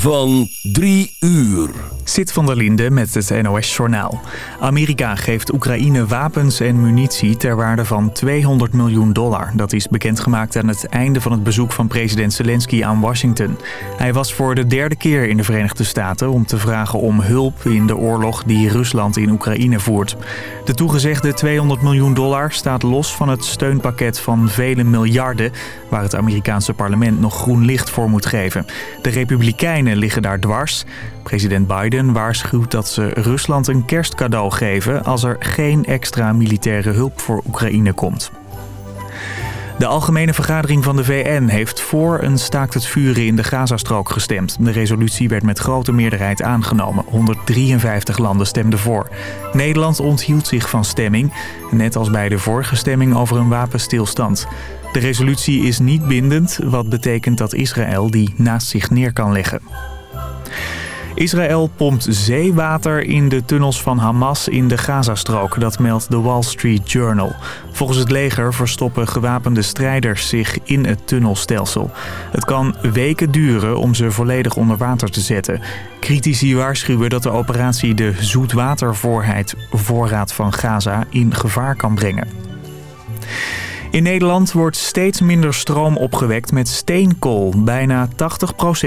van 3 uur. Zit van der Linde met het NOS-journaal. Amerika geeft Oekraïne wapens en munitie ter waarde van 200 miljoen dollar. Dat is bekendgemaakt aan het einde van het bezoek van president Zelensky aan Washington. Hij was voor de derde keer in de Verenigde Staten om te vragen om hulp in de oorlog die Rusland in Oekraïne voert. De toegezegde 200 miljoen dollar staat los van het steunpakket van vele miljarden... waar het Amerikaanse parlement nog groen licht voor moet geven. De Republikeinen liggen daar dwars. President Biden waarschuwt dat ze Rusland een kerstcadeau geven... als er geen extra militaire hulp voor Oekraïne komt. De Algemene Vergadering van de VN heeft voor een staakt het vuren in de Gazastrook gestemd. De resolutie werd met grote meerderheid aangenomen. 153 landen stemden voor. Nederland onthield zich van stemming, net als bij de vorige stemming over een wapenstilstand. De resolutie is niet bindend, wat betekent dat Israël die naast zich neer kan leggen. Israël pompt zeewater in de tunnels van Hamas in de Gazastrook. Dat meldt de Wall Street Journal. Volgens het leger verstoppen gewapende strijders zich in het tunnelstelsel. Het kan weken duren om ze volledig onder water te zetten. Critici waarschuwen dat de operatie de zoetwatervoorraad voorraad van Gaza in gevaar kan brengen. In Nederland wordt steeds minder stroom opgewekt met steenkool. Bijna 80%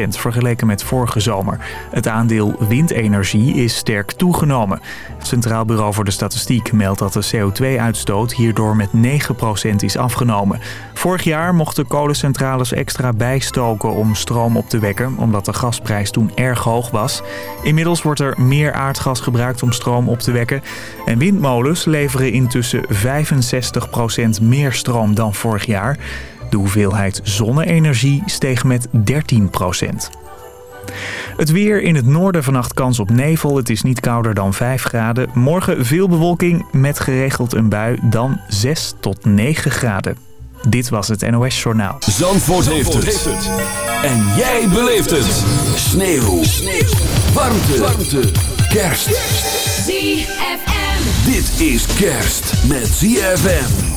vergeleken met vorige zomer. Het aandeel windenergie is sterk toegenomen. Het Centraal Bureau voor de Statistiek meldt dat de CO2-uitstoot hierdoor met 9% is afgenomen. Vorig jaar mochten kolencentrales extra bijstoken om stroom op te wekken... omdat de gasprijs toen erg hoog was. Inmiddels wordt er meer aardgas gebruikt om stroom op te wekken. En windmolens leveren intussen 65% meer stroom dan vorig jaar. De hoeveelheid zonne-energie steeg met 13% Het weer in het noorden vannacht kans op nevel. Het is niet kouder dan 5 graden. Morgen veel bewolking met geregeld een bui. Dan 6 tot 9 graden. Dit was het NOS Journaal. Zandvoort, heeft, het. En jij beleeft het. Sneeuw. Sneeuw. Warmte. Warmte. Kerst. ZFM. Dit is kerst met ZFM.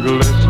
glisten.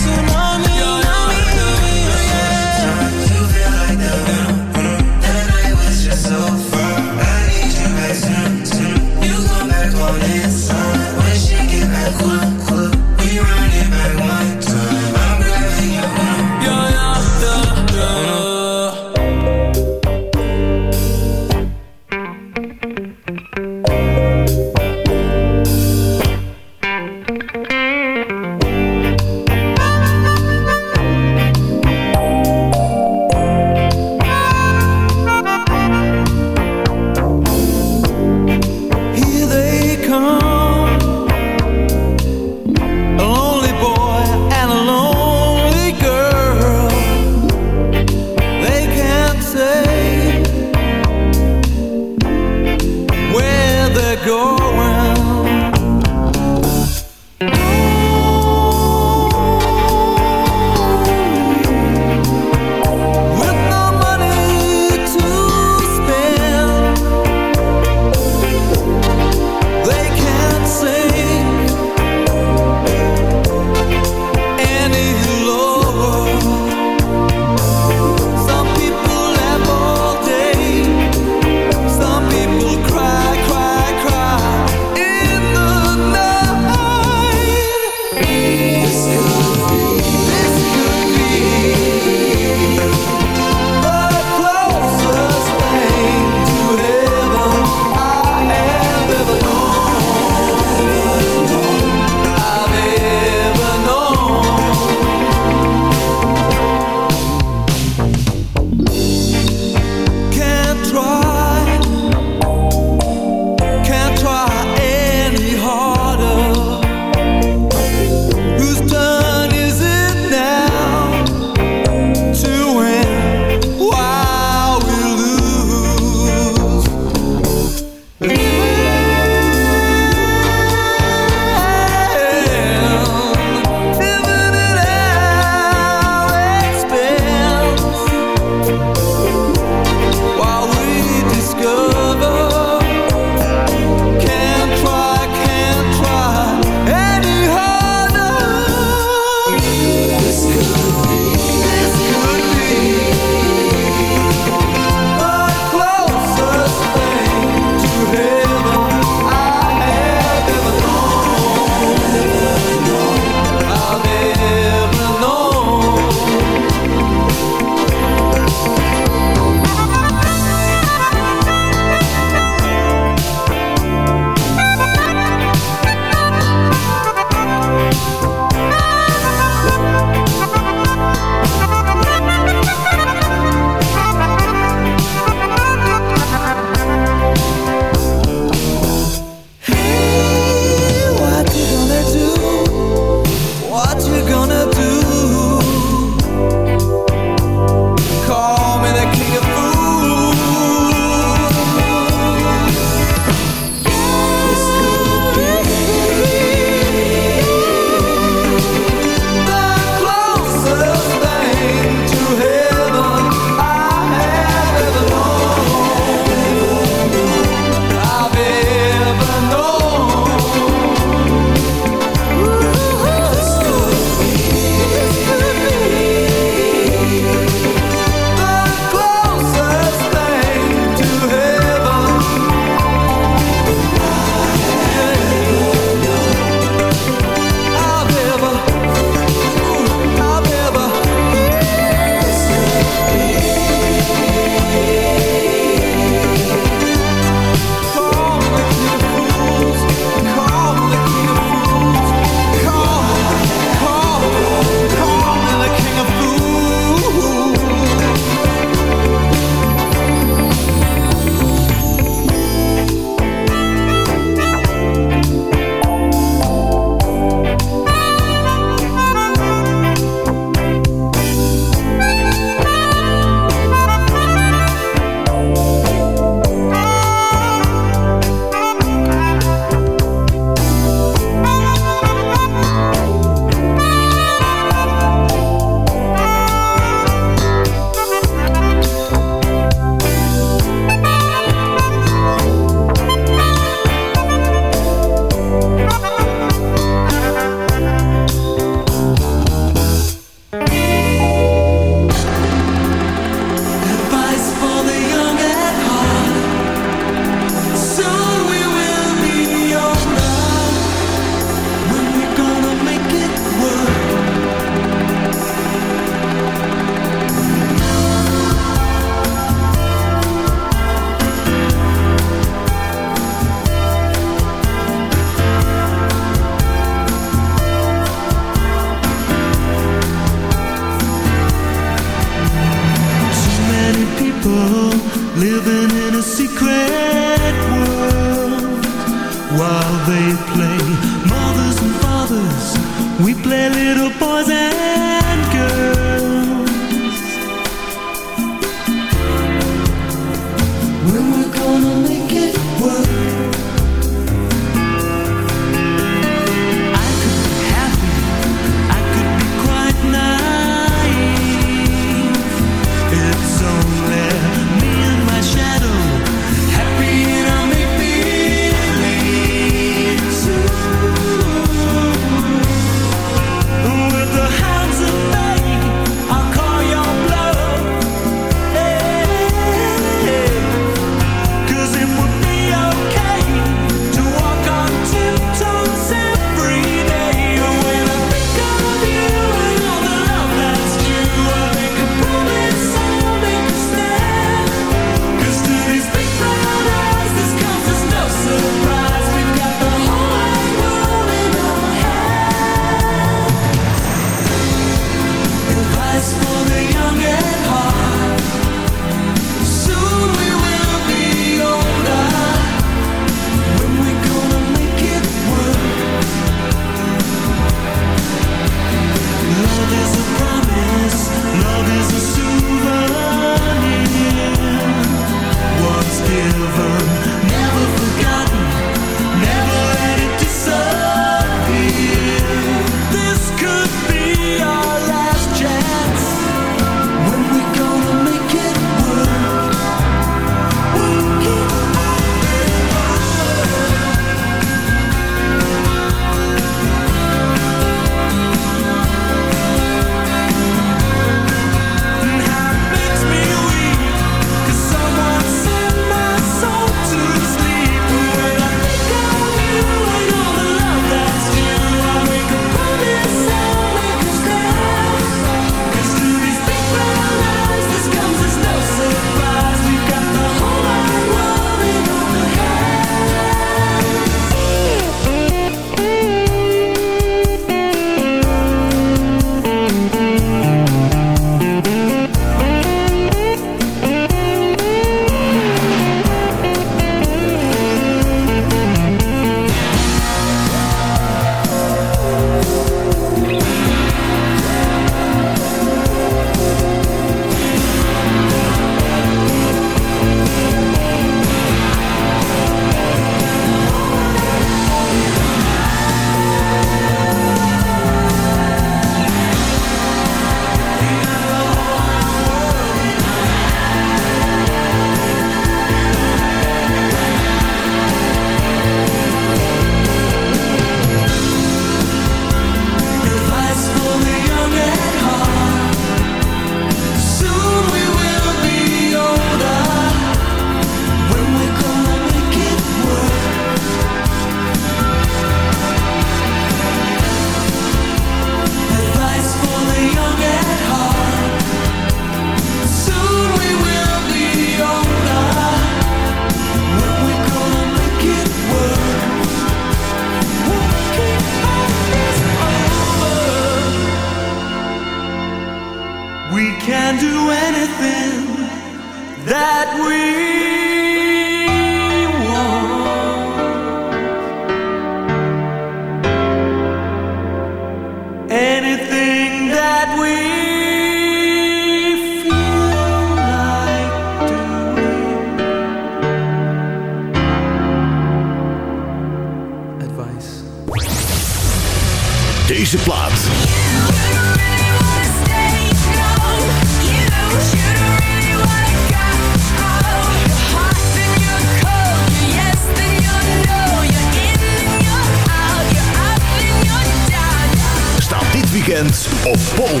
Yes, then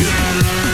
you're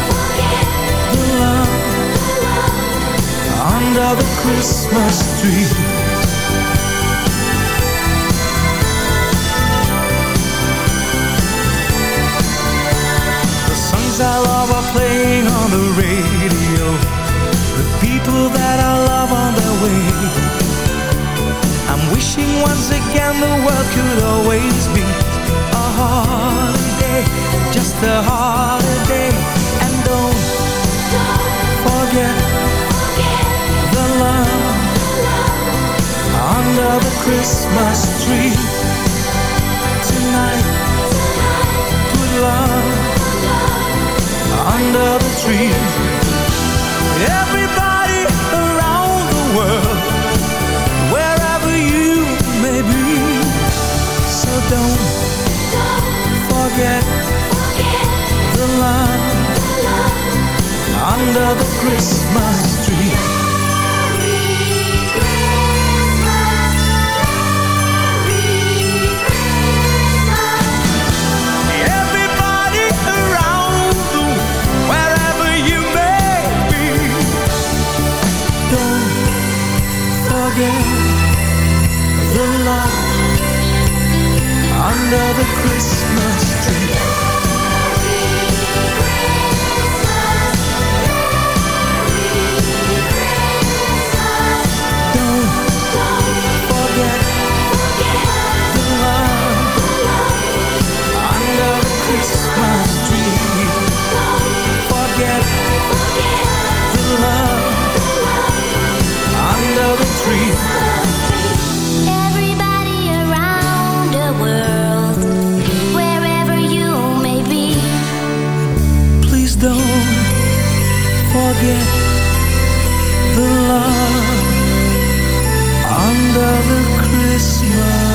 under the Christmas tree. The songs I love are playing on the radio. The people that I love on their way. I'm wishing once again the world could under the trees. Everybody around the world, wherever you may be, so don't forget the love under the Christmas Don't forget the Christmas tree darkness, you showed me love so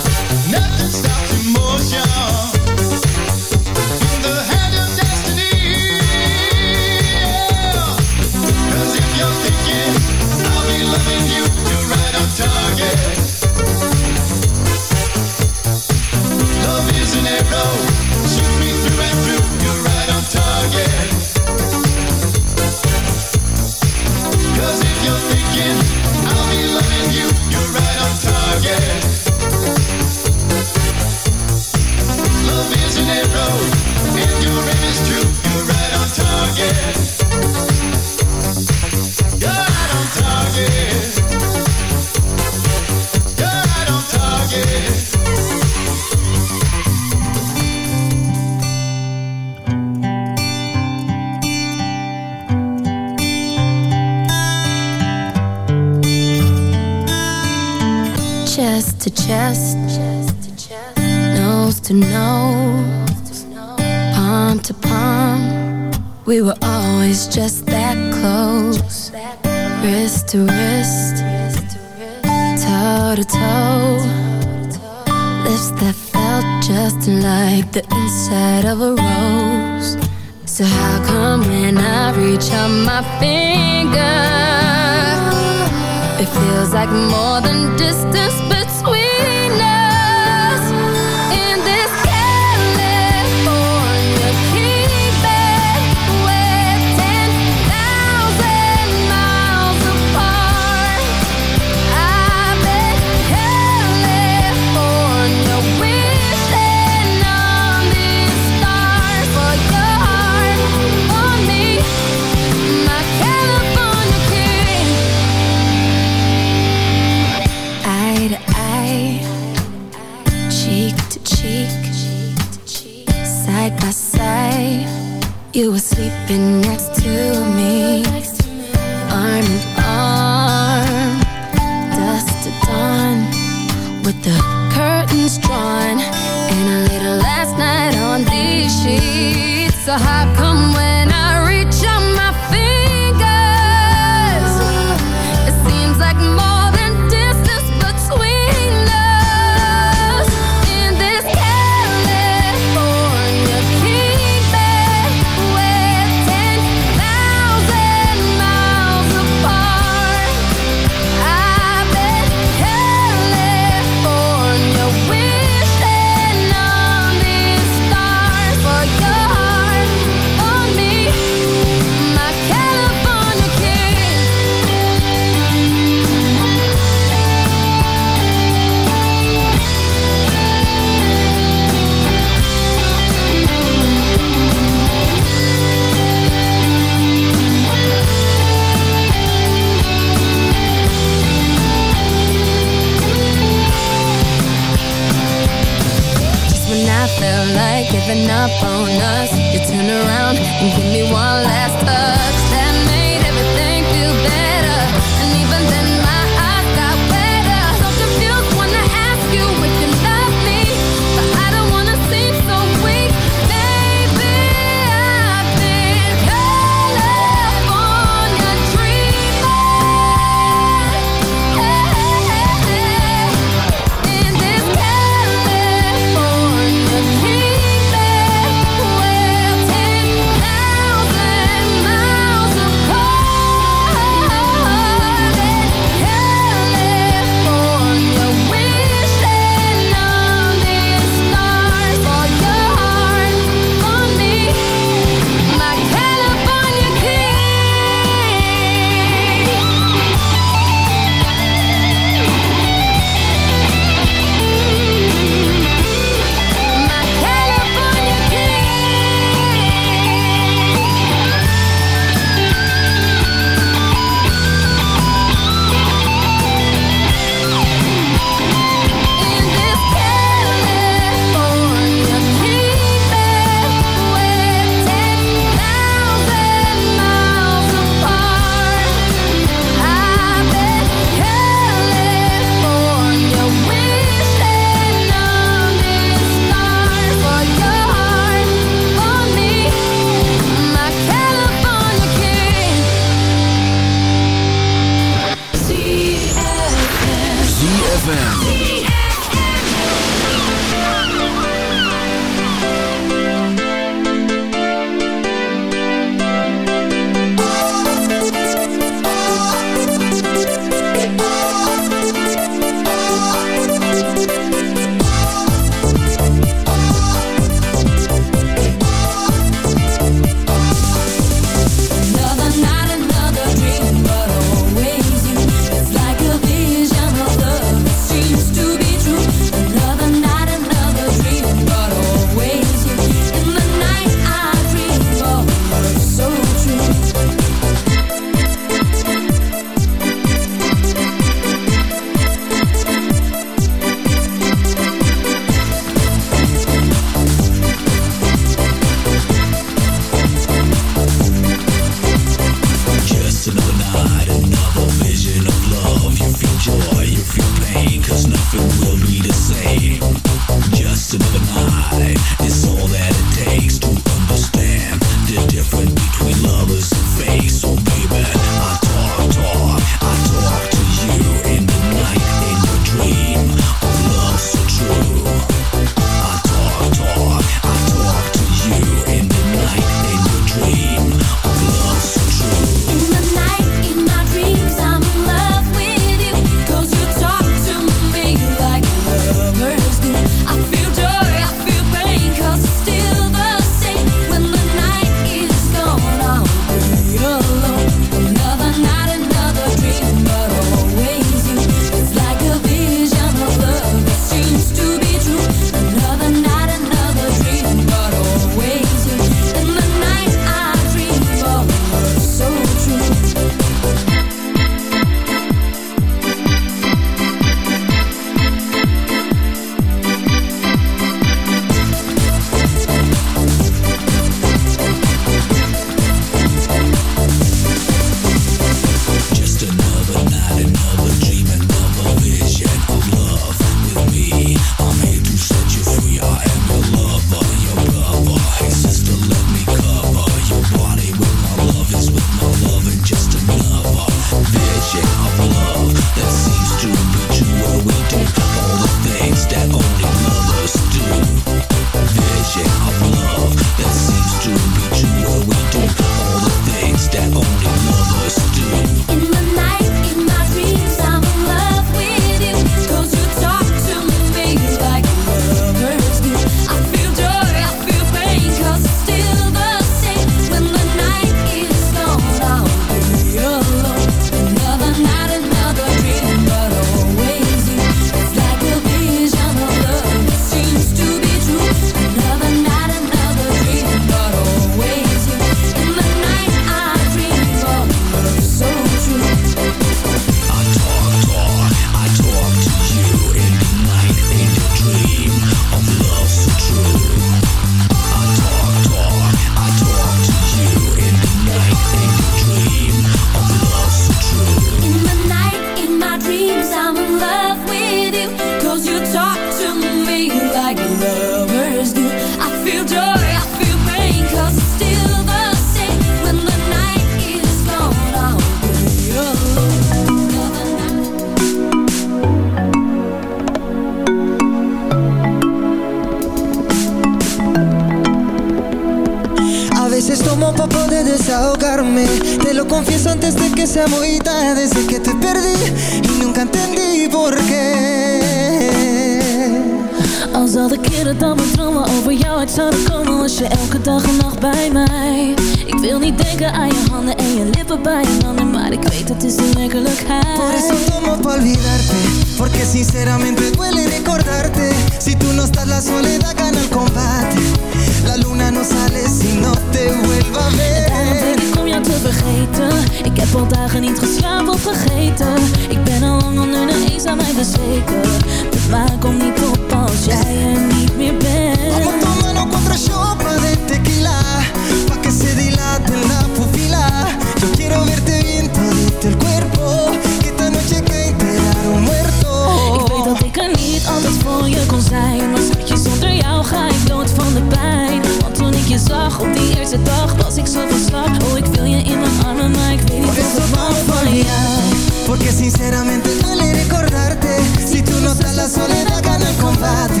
eerste dag Was ik zo van Oh, ik wil je in mijn armen Maar ik weet niet of ik mag van jou Porque sinceramente duele recordarte. Si tú no estás la soledad gana el combate.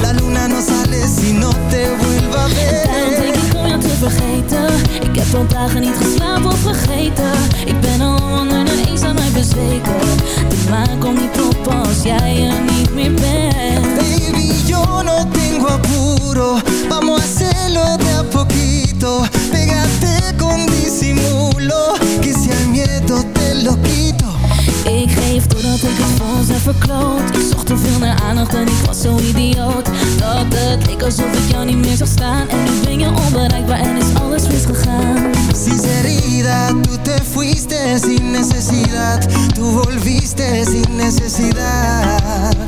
La luna no sale si no te vuelva a Daarom denk ver ik om jou te vergeten. Ik heb al dagen niet geslapen of vergeten. Ik ben al onder de eens aan mij bezweken. De maan komt niet op als jij Pégate con disimulo Que si al miedo te lo quito. Ik geef doordat ik het ons heb verkloot. Ik zocht te veel naar aandacht en ik was zo idioot. Dat het leek alsof ik jou niet meer zag staan. En nu ben je onbereikbaar en is alles misgegaan. Sinceridad, tú te fuiste sin necesidad. Tú volviste sin necesidad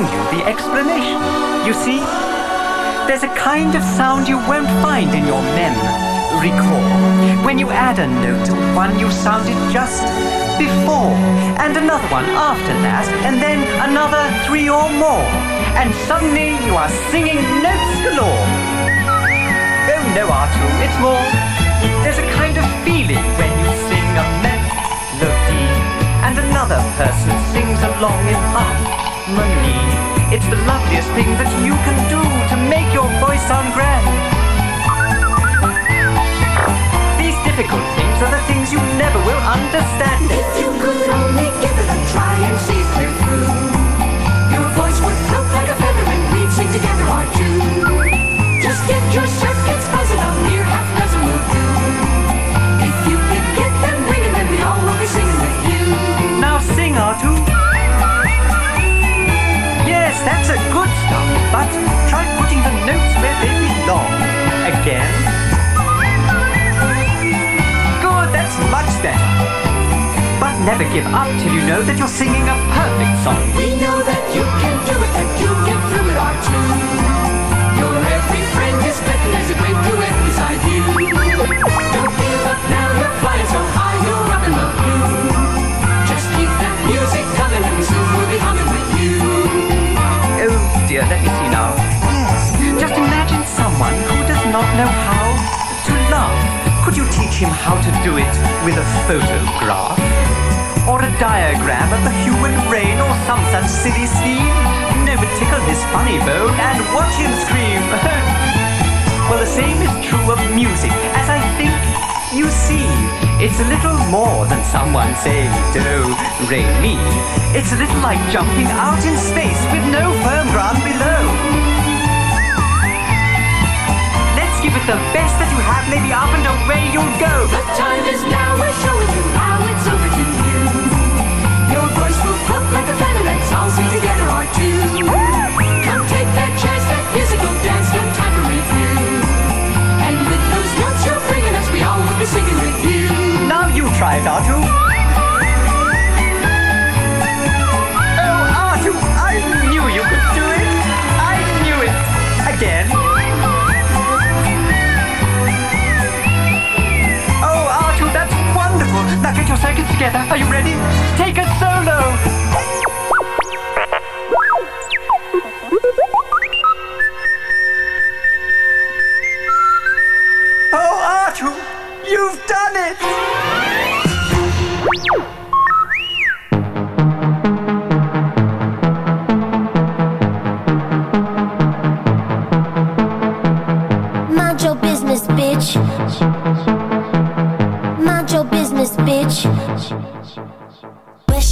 to sing you the explanation. You see, there's a kind of sound you won't find in your mem. Recall, when you add a note to one you sounded just before, and another one after that, and then another three or more, and suddenly you are singing notes galore. Oh no, Artoo, it's more. There's a kind of feeling when you sing a melody, and another person sings along in harmony. It's the loveliest thing that you can do to make your voice sound grand. These difficult things are the things you never will understand. If you could only give it a try and see clear through, your voice would float like a feather and we'd sing together our tune. Just get your circuits buzzing, a mere half dozen will do. If you could get them ringing, then we all will be singing with you. Now sing, Artoo. Yes, that's a good start, but try putting the notes where they belong. Again. Good, that's much better. But never give up till you know that you're singing a perfect song. We know that you can do it, that you'll get through it our tune. With a photograph? Or a diagram of the human brain or some such silly scheme? over tickle his funny bone and watch him scream. well, the same is true of music, as I think you see. It's a little more than someone saying do, re, mi. It's a little like jumping out in space with no firm ground below. The best that you have, maybe up and away you'll go. The time is now, we're showing you how it's over to you. Your voice will pop like a feather, let's all sing together or two. Come take that chance, that musical dance, no time to review. And with those notes you're bringing us, we all will be singing with you. Now you try it, Artoo. Oh, Artoo, I knew you could do it. I knew it. Again. Get your seconds together. Are you ready? Take a solo.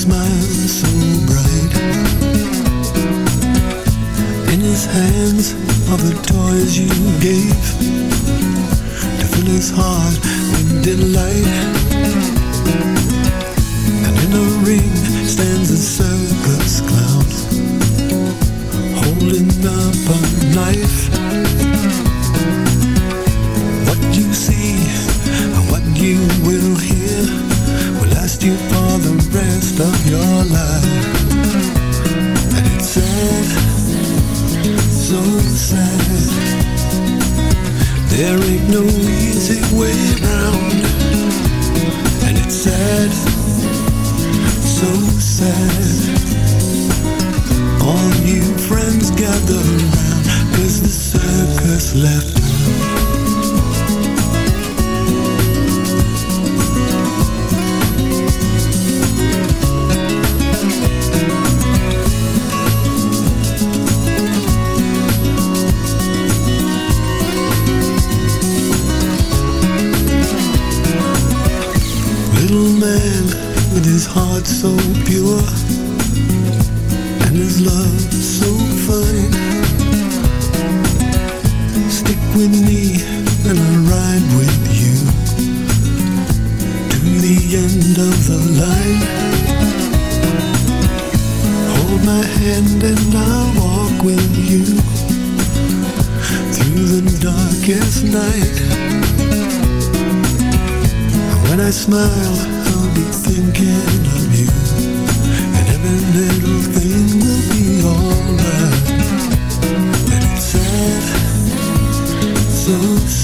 smile so bright. In his hands are the toys you gave to fill his heart with delight. And in a ring stands a circus clown holding up a knife. What you see and what you will hear will last you of your life. And it's sad, so sad. There ain't no easy way round. And it's sad, so sad. All you friends gather around Cause the circus left